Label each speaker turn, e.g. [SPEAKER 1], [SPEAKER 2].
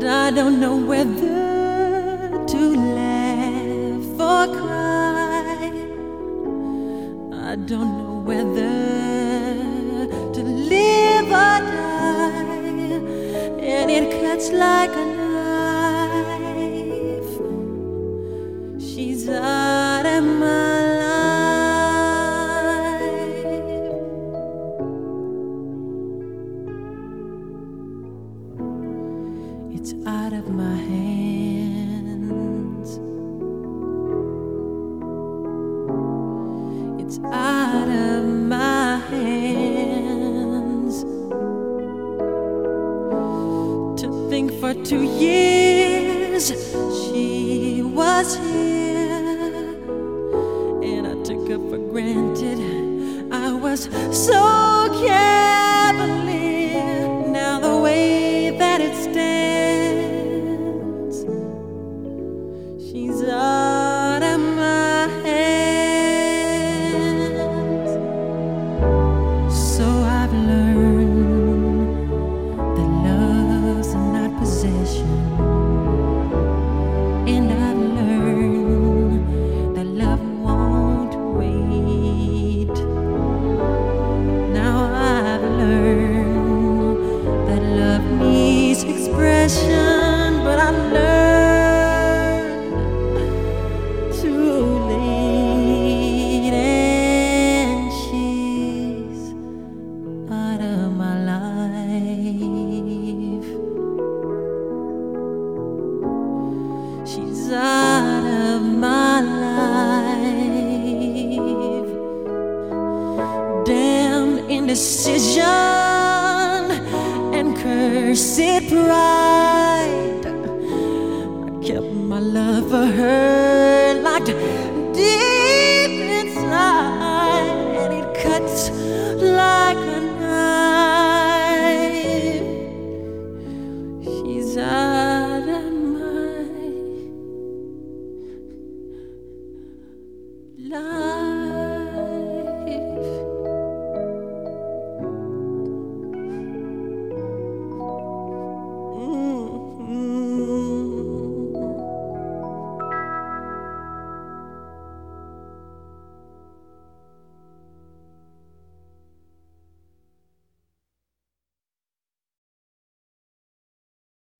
[SPEAKER 1] And I don't know whether to laugh or cry. I don't know whether to live or die. And it cuts like a It's out of my hands. It's out of my hands. To think for two years she was here, and I took her for granted. I was so cavalier. indecision and cursed pride. I kept my love for her locked deep.